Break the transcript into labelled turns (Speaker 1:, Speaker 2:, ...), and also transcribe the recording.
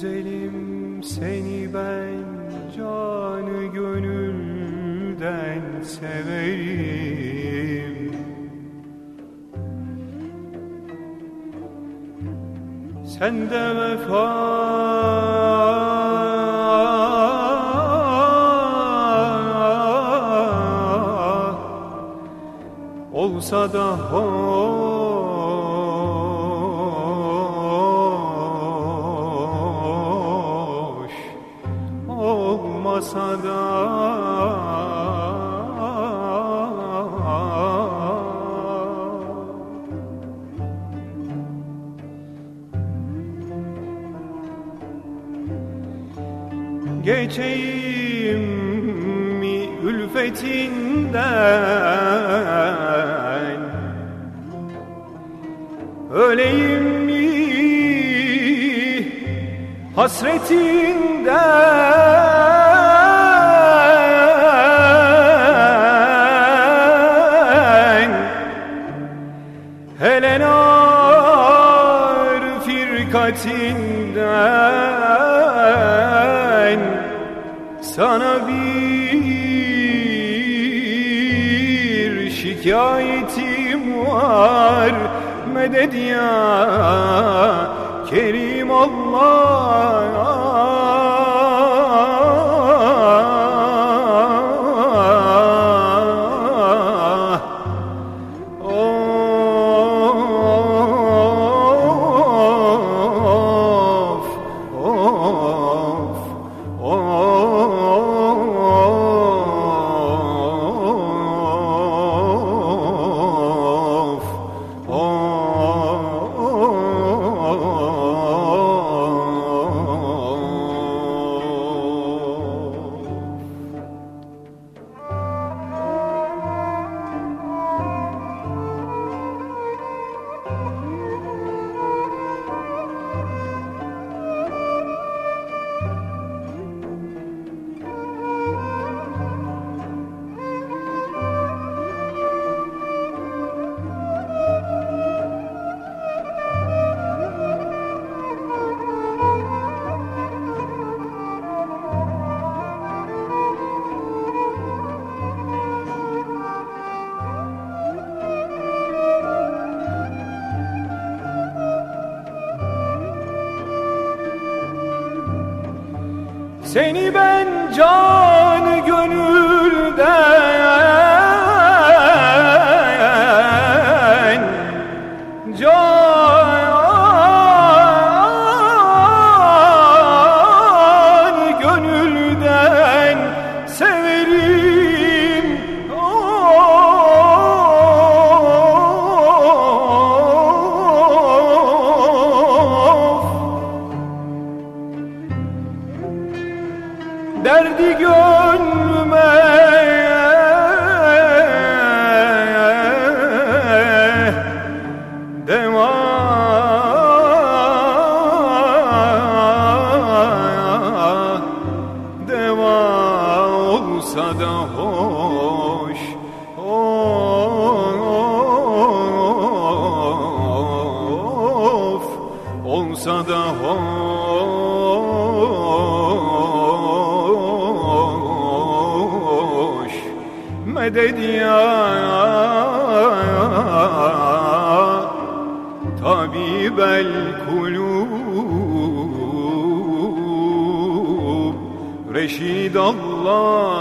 Speaker 1: Güzelim seni ben canı gönülden severim. Sen de vefa olsa da hoş olmasa da Geçeyim mi ülfetinden? Öleyim mi hasretinden. Helenar firkatinden. Sana bir şikayetim var. Medet ya Kerim Allah Seni ben can derdi gönlüme deva deva olsa da hoş of olsa da medet ya tabibel kulub reşid Allah